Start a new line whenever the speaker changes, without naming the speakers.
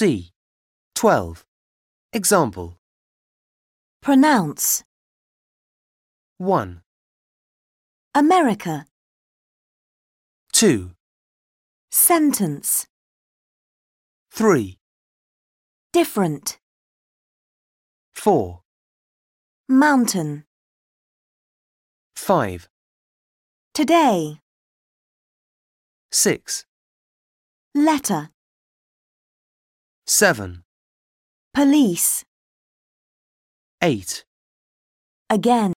C. 12. Example
Pronounce.
1,
America.
2,
Sentence.
3,
Different.
4,
Mountain.
5,
Today.
6,
Letter.
7,
Police.
8.
Again.